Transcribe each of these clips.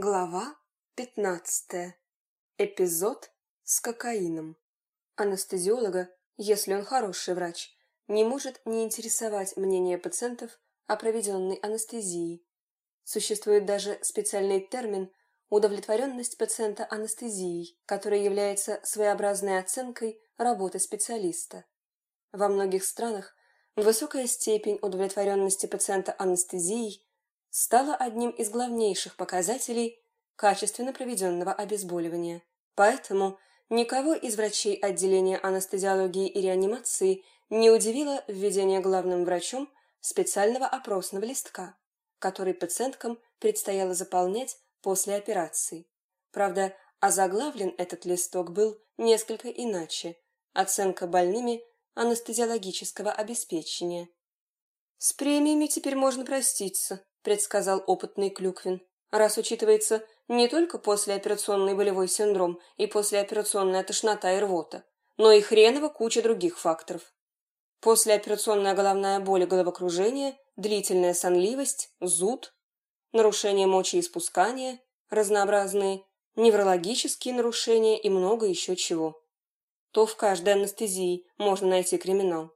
Глава пятнадцатая. Эпизод с кокаином. Анестезиолога, если он хороший врач, не может не интересовать мнение пациентов о проведенной анестезии. Существует даже специальный термин «удовлетворенность пациента анестезией», который является своеобразной оценкой работы специалиста. Во многих странах высокая степень удовлетворенности пациента анестезией стала одним из главнейших показателей качественно проведенного обезболивания. Поэтому никого из врачей отделения анестезиологии и реанимации не удивило введение главным врачом специального опросного листка, который пациенткам предстояло заполнять после операции. Правда, озаглавлен этот листок был несколько иначе – оценка больными анестезиологического обеспечения. «С премиями теперь можно проститься», предсказал опытный Клюквин. Раз учитывается не только послеоперационный болевой синдром и послеоперационная тошнота и рвота, но и хреново куча других факторов. Послеоперационная головная боль и головокружение, длительная сонливость, зуд, нарушение мочеиспускания, разнообразные неврологические нарушения и много еще чего. То в каждой анестезии можно найти криминал.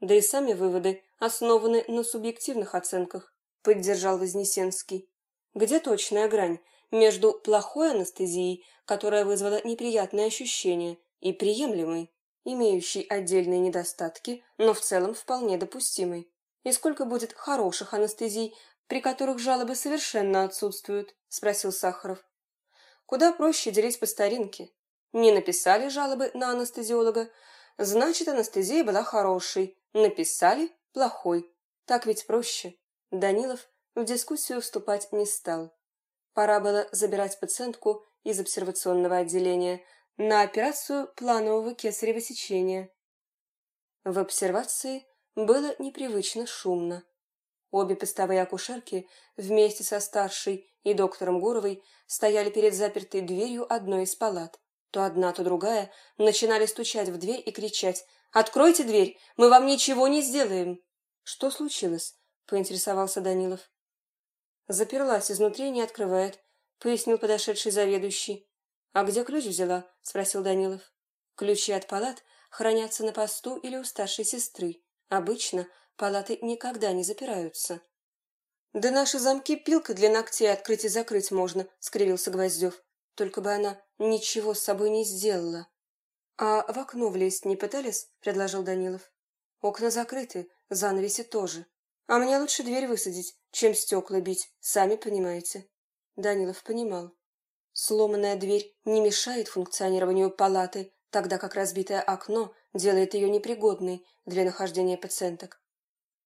Да и сами выводы основаны на субъективных оценках, — поддержал Вознесенский. «Где точная грань между плохой анестезией, которая вызвала неприятные ощущения, и приемлемой, имеющей отдельные недостатки, но в целом вполне допустимой? И сколько будет хороших анестезий, при которых жалобы совершенно отсутствуют?» — спросил Сахаров. «Куда проще делить по старинке. Не написали жалобы на анестезиолога, значит, анестезия была хорошей. Написали – плохой. Так ведь проще. Данилов в дискуссию вступать не стал. Пора было забирать пациентку из обсервационного отделения на операцию планового кесарево сечения. В обсервации было непривычно шумно. Обе постовые акушерки вместе со старшей и доктором Гуровой стояли перед запертой дверью одной из палат. То одна, то другая начинали стучать в дверь и кричать «Откройте дверь! Мы вам ничего не сделаем!» Что случилось? — поинтересовался Данилов. «Заперлась изнутри не открывает», — пояснил подошедший заведующий. «А где ключ взяла?» — спросил Данилов. «Ключи от палат хранятся на посту или у старшей сестры. Обычно палаты никогда не запираются». «Да наши замки пилкой для ногтей открыть и закрыть можно», — скривился Гвоздев. «Только бы она ничего с собой не сделала». «А в окно влезть не пытались?» — предложил Данилов. «Окна закрыты, занавеси тоже. А мне лучше дверь высадить, чем стекла бить, сами понимаете. Данилов понимал. Сломанная дверь не мешает функционированию палаты, тогда как разбитое окно делает ее непригодной для нахождения пациенток.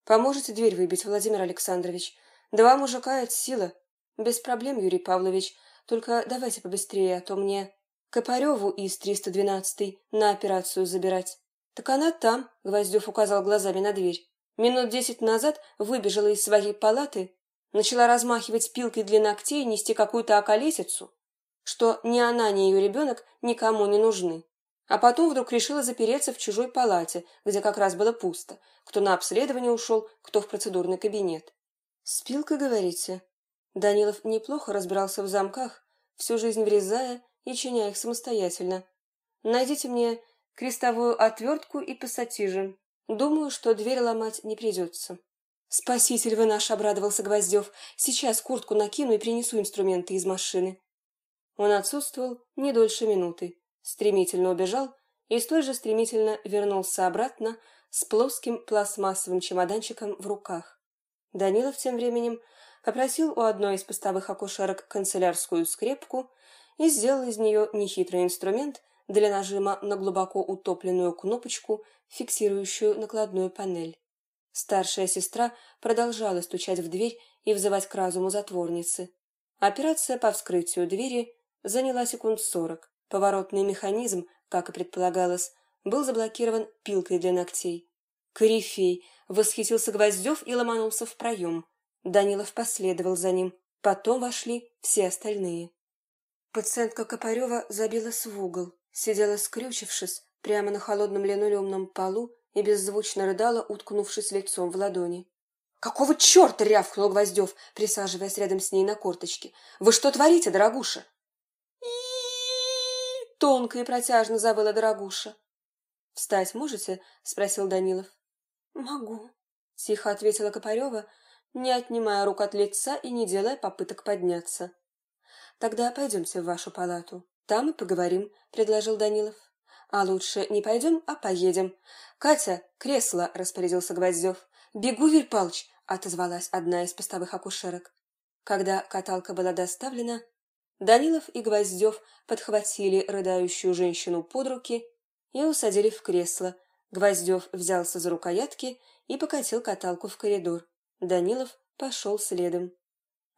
Поможете дверь выбить, Владимир Александрович? Два мужика — это сила. Без проблем, Юрий Павлович. Только давайте побыстрее, а то мне Копареву из 312 на операцию забирать. Так она там, Гвоздев указал глазами на дверь. Минут десять назад выбежала из своей палаты, начала размахивать пилкой для ногтей и нести какую-то околесицу, что ни она, ни ее ребенок никому не нужны. А потом вдруг решила запереться в чужой палате, где как раз было пусто. Кто на обследование ушел, кто в процедурный кабинет. «С пилкой, говорите?» Данилов неплохо разбирался в замках, всю жизнь врезая и чиня их самостоятельно. «Найдите мне крестовую отвертку и пассатижи. Думаю, что дверь ломать не придется. «Спаситель вы наш!» — обрадовался Гвоздев. «Сейчас куртку накину и принесу инструменты из машины». Он отсутствовал не дольше минуты, стремительно убежал и столь же стремительно вернулся обратно с плоским пластмассовым чемоданчиком в руках. Данилов тем временем попросил у одной из постовых акушерок канцелярскую скрепку и сделал из нее нехитрый инструмент для нажима на глубоко утопленную кнопочку, фиксирующую накладную панель. Старшая сестра продолжала стучать в дверь и взывать к разуму затворницы. Операция по вскрытию двери заняла секунд сорок. Поворотный механизм, как и предполагалось, был заблокирован пилкой для ногтей. Корифей восхитился Гвоздев и ломанулся в проем. Данилов последовал за ним. Потом вошли все остальные. Пациентка Копарева забилась в угол сидела скрючившись прямо на холодном линолеумном полу и беззвучно рыдала, уткнувшись лицом в ладони. «Какого черта?» — рявкнул Гвоздев, присаживаясь рядом с ней на корточке. «Вы что творите, дорогуша?» тонко и протяжно завыла дорогуша. «Встать можете?» — спросил Данилов. «Могу», — тихо ответила Копарева, не отнимая рук от лица и не делая попыток подняться. «Тогда пойдемте в вашу палату. Там и поговорим», — предложил Данилов. «А лучше не пойдем, а поедем. Катя, кресло!» — распорядился Гвоздев. «Бегу, Виль Палыч!» — отозвалась одна из постовых акушерок. Когда каталка была доставлена, Данилов и Гвоздев подхватили рыдающую женщину под руки и усадили в кресло. Гвоздев взялся за рукоятки и покатил каталку в коридор. Данилов пошел следом.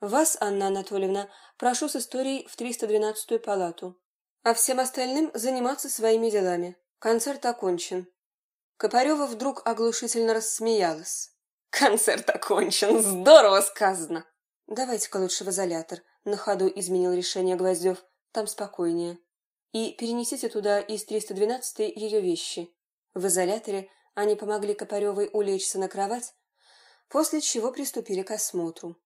«Вас, Анна Анатольевна, прошу с историей в 312-ю палату, а всем остальным заниматься своими делами. Концерт окончен». Копарева вдруг оглушительно рассмеялась. «Концерт окончен! Здорово сказано!» «Давайте-ка лучше в изолятор», — на ходу изменил решение Гвоздев. «Там спокойнее. И перенесите туда из 312-й ее вещи». В изоляторе они помогли Копаревой улечься на кровать, после чего приступили к осмотру.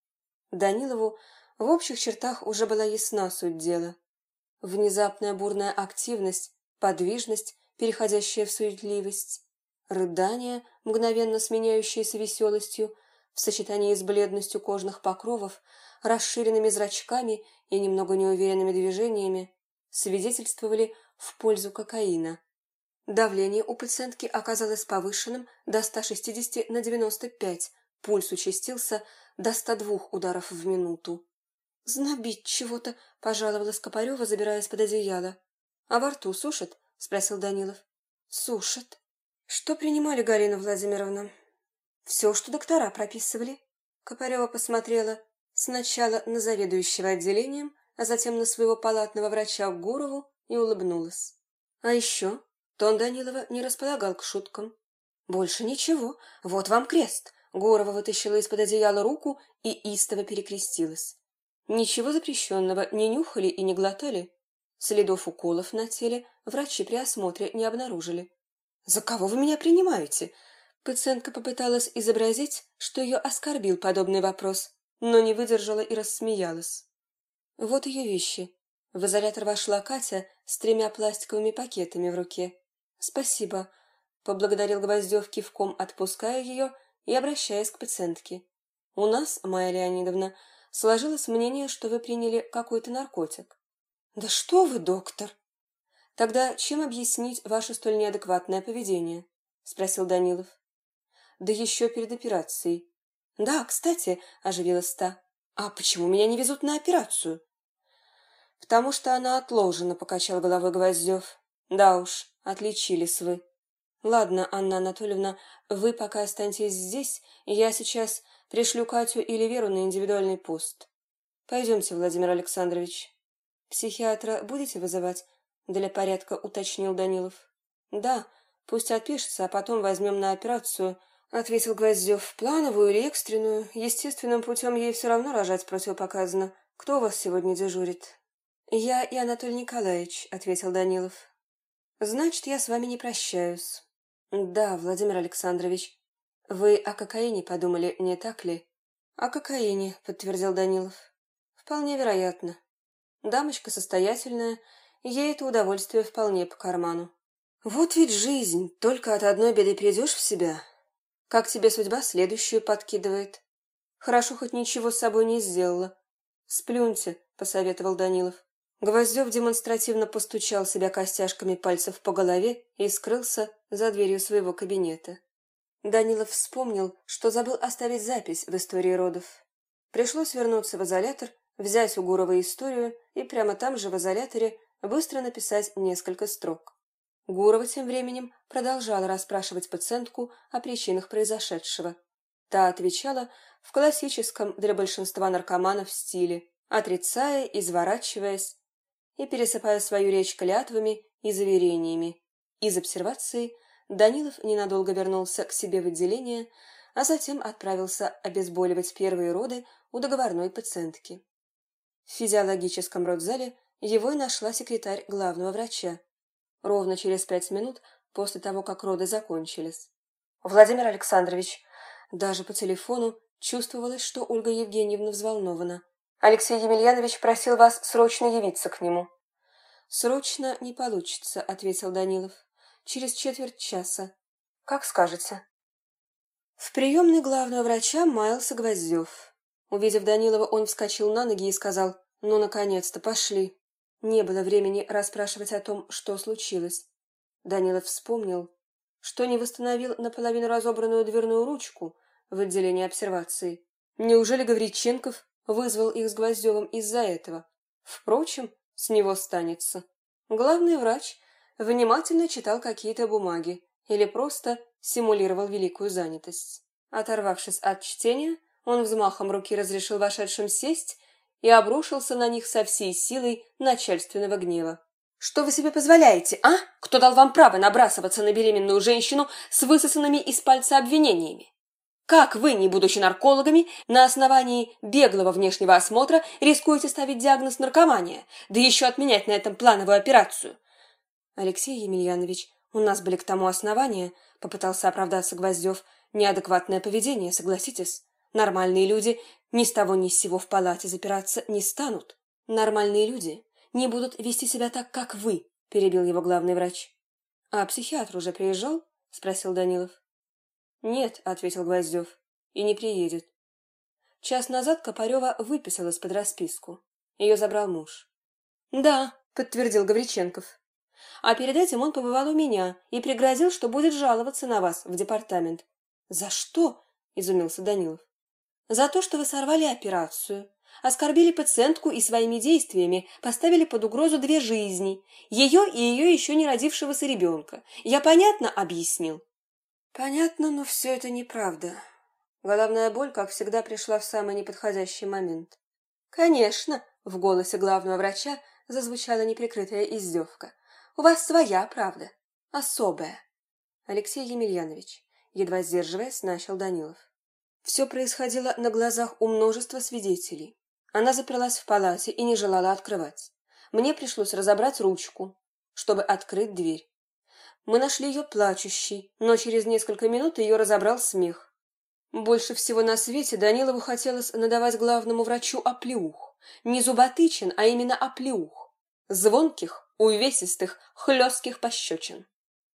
Данилову в общих чертах уже была ясна суть дела. Внезапная бурная активность, подвижность, переходящая в суетливость, рыдания, мгновенно сменяющиеся веселостью, в сочетании с бледностью кожных покровов, расширенными зрачками и немного неуверенными движениями, свидетельствовали в пользу кокаина. Давление у пациентки оказалось повышенным до 160 на 95, пульс участился до 102 ударов в минуту. «Знобить чего-то», — пожаловалась Копарева, забираясь под одеяло. «А во рту сушит?» — спросил Данилов. «Сушит». «Что принимали, Галина Владимировна?» «Все, что доктора прописывали». Копарева посмотрела сначала на заведующего отделением, а затем на своего палатного врача Гурову и улыбнулась. А еще тон Данилова не располагал к шуткам. «Больше ничего. Вот вам крест». Гурова вытащила из-под одеяла руку и истово перекрестилась. Ничего запрещенного не нюхали и не глотали. Следов уколов на теле врачи при осмотре не обнаружили. «За кого вы меня принимаете?» Пациентка попыталась изобразить, что ее оскорбил подобный вопрос, но не выдержала и рассмеялась. Вот ее вещи. В изолятор вошла Катя с тремя пластиковыми пакетами в руке. «Спасибо», — поблагодарил Гвоздев кивком, отпуская ее и обращаясь к пациентке. «У нас, Майя Леонидовна, сложилось мнение, что вы приняли какой-то наркотик». «Да что вы, доктор!» «Тогда чем объяснить ваше столь неадекватное поведение?» — спросил Данилов. «Да еще перед операцией». «Да, кстати», — оживилась та. «А почему меня не везут на операцию?» «Потому что она отложена», — покачал головой Гвоздев. «Да уж, отличились вы». «Ладно, Анна Анатольевна, вы пока останьтесь здесь, я сейчас пришлю Катю или Веру на индивидуальный пост. Пойдемте, Владимир Александрович». «Психиатра будете вызывать?» — для порядка уточнил Данилов. «Да, пусть отпишется, а потом возьмем на операцию», — ответил Гвоздев. «Плановую или экстренную? Естественным путем ей все равно рожать противопоказано. Кто у вас сегодня дежурит?» «Я и Анатолий Николаевич», — ответил Данилов. «Значит, я с вами не прощаюсь». «Да, Владимир Александрович. Вы о кокаине подумали, не так ли?» «О кокаине», — подтвердил Данилов. «Вполне вероятно. Дамочка состоятельная, ей это удовольствие вполне по карману». «Вот ведь жизнь, только от одной беды перейдешь в себя. Как тебе судьба следующую подкидывает. Хорошо, хоть ничего с собой не сделала. Сплюньте», — посоветовал Данилов. Гвоздев демонстративно постучал себя костяшками пальцев по голове и скрылся за дверью своего кабинета. Данилов вспомнил, что забыл оставить запись в истории родов. Пришлось вернуться в изолятор, взять у Гурова историю и прямо там же в изоляторе быстро написать несколько строк. Гурова тем временем продолжала расспрашивать пациентку о причинах произошедшего. Та отвечала в классическом для большинства наркоманов стиле, отрицая, изворачиваясь, и пересыпая свою речь клятвами и заверениями. Из обсервации Данилов ненадолго вернулся к себе в отделение, а затем отправился обезболивать первые роды у договорной пациентки. В физиологическом родзале его и нашла секретарь главного врача. Ровно через пять минут после того, как роды закончились. «Владимир Александрович!» Даже по телефону Чувствовалось, что Ольга Евгеньевна взволнована. «Алексей Емельянович просил вас срочно явиться к нему». «Срочно не получится», — ответил Данилов. «Через четверть часа. Как скажете». В приемной главного врача маялся Гвоздев. Увидев Данилова, он вскочил на ноги и сказал, «Ну, наконец-то, пошли». Не было времени расспрашивать о том, что случилось. Данилов вспомнил, что не восстановил наполовину разобранную дверную ручку в отделении обсервации. Неужели Гавриченков вызвал их с Гвоздевым из-за этого? Впрочем, с него станется. Главный врач внимательно читал какие-то бумаги или просто симулировал великую занятость. Оторвавшись от чтения, он взмахом руки разрешил вошедшим сесть и обрушился на них со всей силой начальственного гнева. «Что вы себе позволяете, а? Кто дал вам право набрасываться на беременную женщину с высосанными из пальца обвинениями? Как вы, не будучи наркологами, на основании беглого внешнего осмотра рискуете ставить диагноз наркомания, да еще отменять на этом плановую операцию? Алексей Емельянович, у нас были к тому основания, попытался оправдаться Гвоздев, неадекватное поведение, согласитесь. Нормальные люди ни с того ни с сего в палате запираться не станут. Нормальные люди не будут вести себя так, как вы, перебил его главный врач. А психиатр уже приезжал? спросил Данилов. Нет, ответил Гвоздев, и не приедет. Час назад Копарева выписалась под расписку. Ее забрал муж. Да, подтвердил Гавриченков. А перед этим он побывал у меня и пригрозил, что будет жаловаться на вас в департамент. За что? изумился Данилов. За то, что вы сорвали операцию, оскорбили пациентку и своими действиями поставили под угрозу две жизни, ее и ее еще не родившегося ребенка. Я понятно объяснил? Понятно, но все это неправда. Головная боль, как всегда, пришла в самый неподходящий момент. Конечно, в голосе главного врача зазвучала неприкрытая издевка. У вас своя правда, особая. Алексей Емельянович, едва сдерживаясь, начал Данилов. Все происходило на глазах у множества свидетелей. Она заперлась в палате и не желала открывать. Мне пришлось разобрать ручку, чтобы открыть дверь. Мы нашли ее плачущей, но через несколько минут ее разобрал смех. Больше всего на свете Данилову хотелось надавать главному врачу оплеух. Не зуботычин, а именно оплеух. Звонких, увесистых, хлестких пощечин.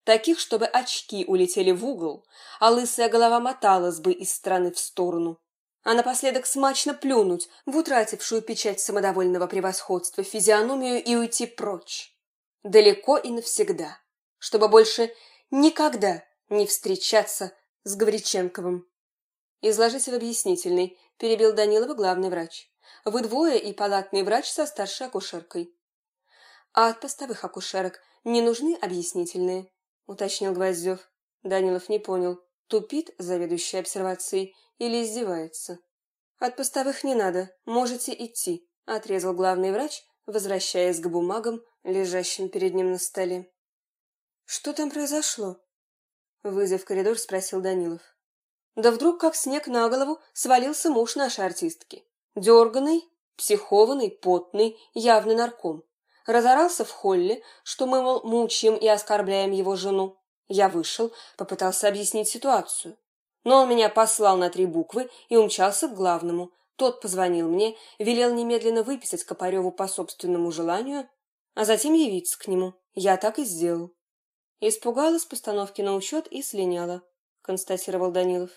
Таких, чтобы очки улетели в угол, а лысая голова моталась бы из стороны в сторону. А напоследок смачно плюнуть в утратившую печать самодовольного превосходства физиономию и уйти прочь. Далеко и навсегда, чтобы больше никогда не встречаться с Гавриченковым. «Изложите в объяснительной», – перебил Данилова главный врач. «Вы двое и палатный врач со старшей акушеркой». «А от постовых акушерок не нужны объяснительные?» — уточнил Гвоздев. Данилов не понял, тупит заведующий обсервацией или издевается. «От постовых не надо, можете идти», — отрезал главный врач, возвращаясь к бумагам, лежащим перед ним на столе. «Что там произошло?» Выйдя в коридор, спросил Данилов. Да вдруг, как снег на голову, свалился муж нашей артистки. Дерганный, психованный, потный, явный нарком разорался в холле, что мы, мол, мучаем и оскорбляем его жену. Я вышел, попытался объяснить ситуацию. Но он меня послал на три буквы и умчался к главному. Тот позвонил мне, велел немедленно выписать Копареву по собственному желанию, а затем явиться к нему. Я так и сделал. Испугалась постановки на учет и слиняла, констатировал Данилов.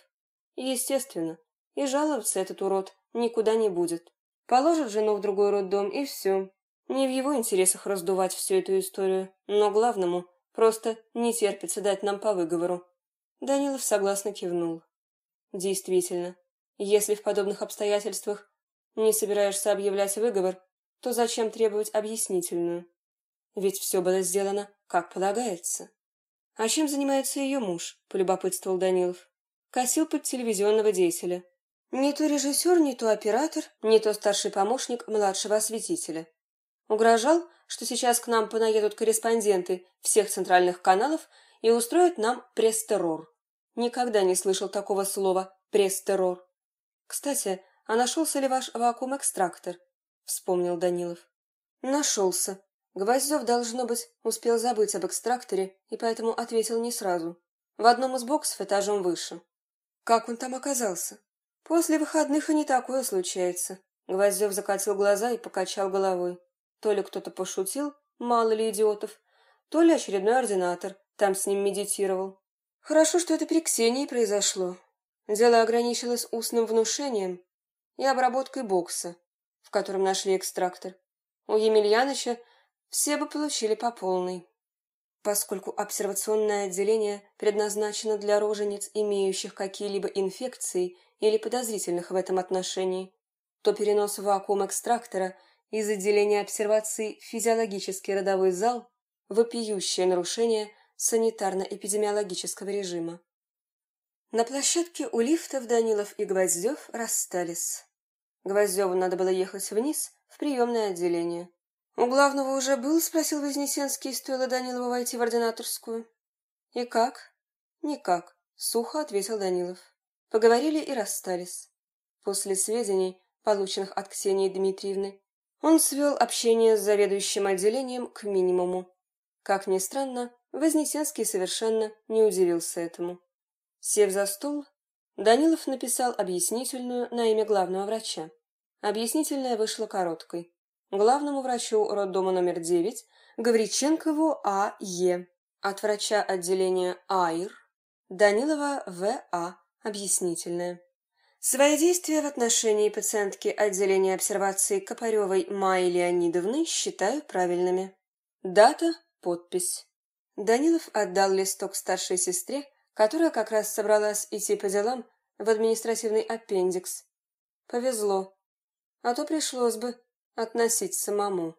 Естественно. И жаловаться этот урод никуда не будет. Положит жену в другой роддом, и все. Не в его интересах раздувать всю эту историю, но главному просто не терпится дать нам по выговору. Данилов согласно кивнул. Действительно, если в подобных обстоятельствах не собираешься объявлять выговор, то зачем требовать объяснительную? Ведь все было сделано, как полагается. А чем занимается ее муж, полюбопытствовал Данилов. Косил под телевизионного деятеля. Не то режиссер, не то оператор, не то старший помощник младшего осветителя. Угрожал, что сейчас к нам понаедут корреспонденты всех центральных каналов и устроят нам пресс-террор. Никогда не слышал такого слова «пресс-террор». «Кстати, а нашелся ли ваш вакуум-экстрактор?» — вспомнил Данилов. «Нашелся. Гвоздев, должно быть, успел забыть об экстракторе и поэтому ответил не сразу. В одном из боксов этажом выше. Как он там оказался? После выходных и не такое случается. Гвоздев закатил глаза и покачал головой. То ли кто-то пошутил, мало ли идиотов, то ли очередной ординатор там с ним медитировал. Хорошо, что это при Ксении произошло. Дело ограничилось устным внушением и обработкой бокса, в котором нашли экстрактор. У Емельяныча все бы получили по полной. Поскольку обсервационное отделение предназначено для рожениц, имеющих какие-либо инфекции или подозрительных в этом отношении, то перенос в вакуум экстрактора из отделения обсервации в физиологический родовой зал – вопиющее нарушение санитарно-эпидемиологического режима. На площадке у лифтов Данилов и Гвоздев расстались. Гвоздеву надо было ехать вниз, в приемное отделение. «У главного уже был?» — спросил Вознесенский, стоило Данилову войти в ординаторскую. «И как?» «Никак», — сухо ответил Данилов. Поговорили и расстались. После сведений, полученных от Ксении Дмитриевны, он свел общение с заведующим отделением к минимуму. Как ни странно, Вознесенский совершенно не удивился этому. Сев за стол, Данилов написал объяснительную на имя главного врача. Объяснительная вышла короткой. Главному врачу роддома номер 9 Гавриченкову А.Е. От врача отделения АИР Данилова В.А. Объяснительная. Свои действия в отношении пациентки отделения обсервации Копаревой Майи Леонидовны считаю правильными. Дата, подпись. Данилов отдал листок старшей сестре, которая как раз собралась идти по делам в административный аппендикс. Повезло, а то пришлось бы относить самому.